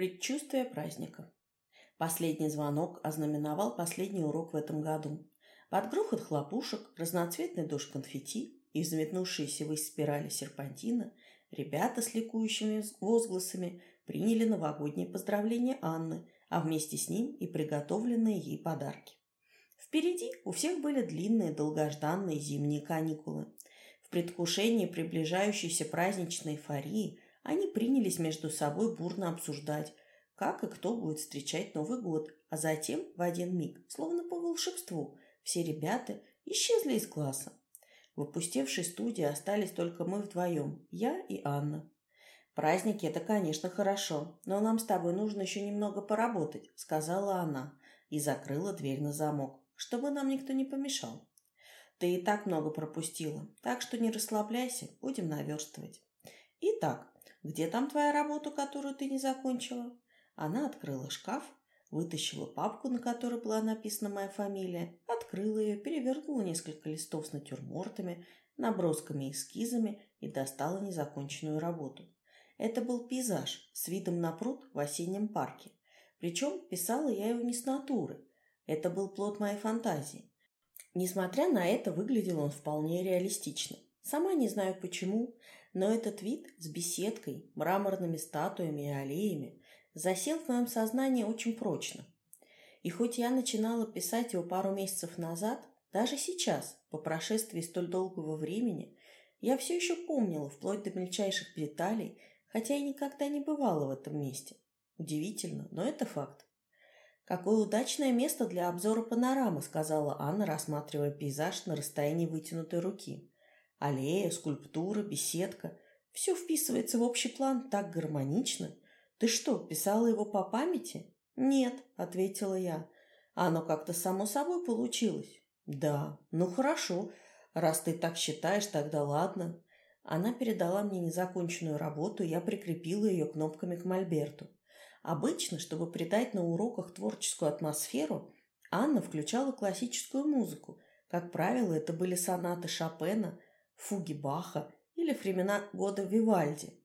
Предчувствие праздника. Последний звонок ознаменовал последний урок в этом году. Под грохот хлопушек, разноцветный дождь конфетти и взметнувшиеся в спирали серпантина ребята с ликующими возгласами приняли новогодние поздравления Анны, а вместе с ним и приготовленные ей подарки. Впереди у всех были длинные долгожданные зимние каникулы. В предвкушении приближающейся праздничной эйфории они принялись между собой бурно обсуждать, как и кто будет встречать Новый год, а затем в один миг, словно по волшебству, все ребята исчезли из класса. В опустевшей студии остались только мы вдвоем, я и Анна. «Праздники – это, конечно, хорошо, но нам с тобой нужно еще немного поработать», – сказала она и закрыла дверь на замок, чтобы нам никто не помешал. «Ты и так много пропустила, так что не расслабляйся, будем наверстывать». Итак, где там твоя работа, которую ты не закончила?» Она открыла шкаф, вытащила папку, на которой была написана моя фамилия, открыла ее, перевернула несколько листов с натюрмортами, набросками и эскизами и достала незаконченную работу. Это был пейзаж с видом на пруд в осеннем парке. Причем писала я его не с натуры. Это был плод моей фантазии. Несмотря на это, выглядел он вполне реалистично. Сама не знаю почему, но этот вид с беседкой, мраморными статуями и аллеями засел в моем сознании очень прочно. И хоть я начинала писать его пару месяцев назад, даже сейчас, по прошествии столь долгого времени, я все еще помнила вплоть до мельчайших деталей, хотя и никогда не бывала в этом месте. Удивительно, но это факт. «Какое удачное место для обзора панорамы», — сказала Анна, рассматривая пейзаж на расстоянии вытянутой руки. Аллея, скульптура, беседка. Все вписывается в общий план так гармонично. Ты что, писала его по памяти? Нет, ответила я. Оно как-то само собой получилось. Да, ну хорошо. Раз ты так считаешь, тогда ладно. Она передала мне незаконченную работу, я прикрепила ее кнопками к мольберту. Обычно, чтобы придать на уроках творческую атмосферу, Анна включала классическую музыку. Как правило, это были сонаты Шопена – фуги Баха или времена года Вивальди.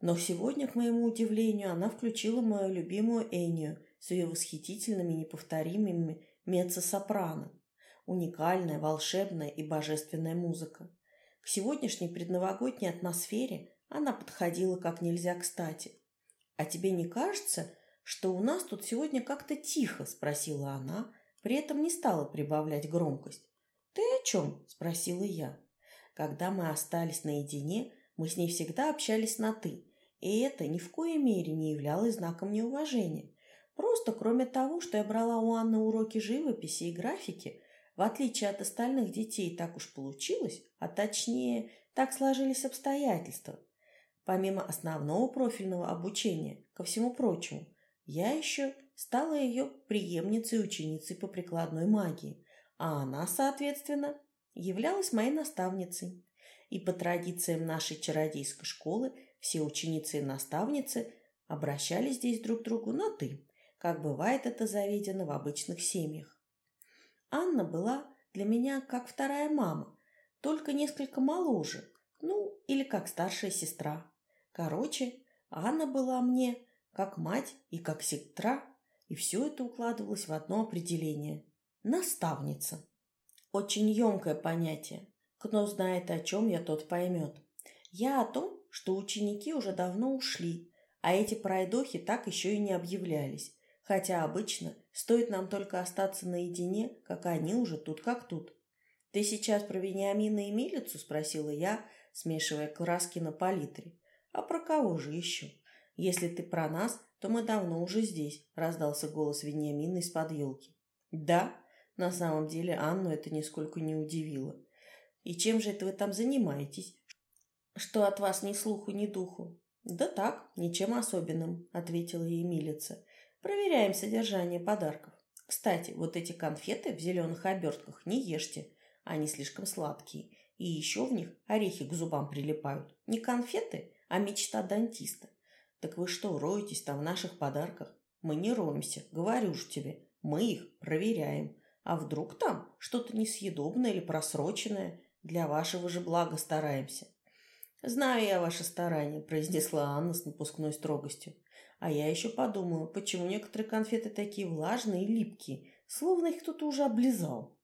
Но сегодня, к моему удивлению, она включила мою любимую Энию с ее восхитительными неповторимыми меццо-сопрано. Уникальная, волшебная и божественная музыка. К сегодняшней предновогодней атмосфере она подходила как нельзя кстати. «А тебе не кажется, что у нас тут сегодня как-то тихо?» – спросила она, при этом не стала прибавлять громкость. «Ты о чем?» – спросила я. Когда мы остались наедине, мы с ней всегда общались на «ты», и это ни в коей мере не являлось знаком неуважения. Просто кроме того, что я брала у Анны уроки живописи и графики, в отличие от остальных детей так уж получилось, а точнее, так сложились обстоятельства. Помимо основного профильного обучения, ко всему прочему, я еще стала ее преемницей и ученицей по прикладной магии, а она, соответственно, являлась моей наставницей. И по традициям нашей чародейской школы все ученицы и наставницы обращались здесь друг к другу на «ты», как бывает это заведено в обычных семьях. Анна была для меня как вторая мама, только несколько моложе, ну, или как старшая сестра. Короче, Анна была мне как мать и как сестра, и все это укладывалось в одно определение – наставница. Очень емкое понятие. Кто знает о чем я, тот поймет. Я о том, что ученики уже давно ушли, а эти пройдохи так еще и не объявлялись. Хотя обычно стоит нам только остаться наедине, как они уже тут как тут. «Ты сейчас про Вениамина и Милицу?» – спросила я, смешивая краски на палитре. «А про кого же еще? Если ты про нас, то мы давно уже здесь», – раздался голос Вениамина из-под елки. «Да?» На самом деле Анну это нисколько не удивило. «И чем же это вы там занимаетесь? Что от вас ни слуху, ни духу?» «Да так, ничем особенным», — ответила ей милица. «Проверяем содержание подарков. Кстати, вот эти конфеты в зеленых обертках не ешьте, они слишком сладкие. И еще в них орехи к зубам прилипают. Не конфеты, а мечта дантиста. Так вы что, роетесь там в наших подарках? Мы не роемся, говорю же тебе. Мы их проверяем. А вдруг там что-то несъедобное или просроченное? Для вашего же блага стараемся. «Знаю я ваши старания», – произнесла Анна с напускной строгостью. А я еще подумаю, почему некоторые конфеты такие влажные и липкие, словно их кто-то уже облизал.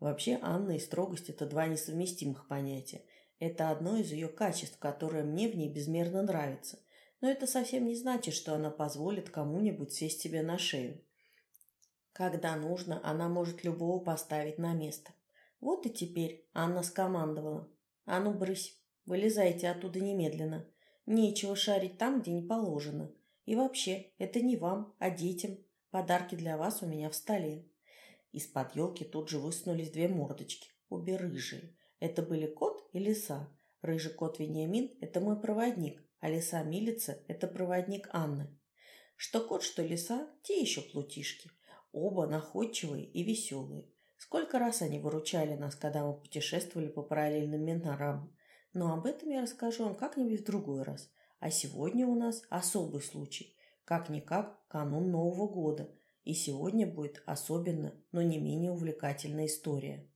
Вообще, Анна и строгость – это два несовместимых понятия. Это одно из ее качеств, которое мне в ней безмерно нравится. Но это совсем не значит, что она позволит кому-нибудь сесть себе на шею. Когда нужно, она может любого поставить на место. Вот и теперь Анна скомандовала. «А ну, брысь, вылезайте оттуда немедленно. Нечего шарить там, где не положено. И вообще, это не вам, а детям. Подарки для вас у меня в столе». Из-под елки тут же высунулись две мордочки, обе рыжие. Это были кот и лиса. Рыжий кот Вениамин – это мой проводник, а лиса Милица – это проводник Анны. Что кот, что лиса – те еще плутишки. Оба находчивые и веселые. Сколько раз они выручали нас, когда мы путешествовали по параллельным мирам. Но об этом я расскажу вам как-нибудь в другой раз. А сегодня у нас особый случай. Как-никак канун Нового года. И сегодня будет особенно, но не менее увлекательная история.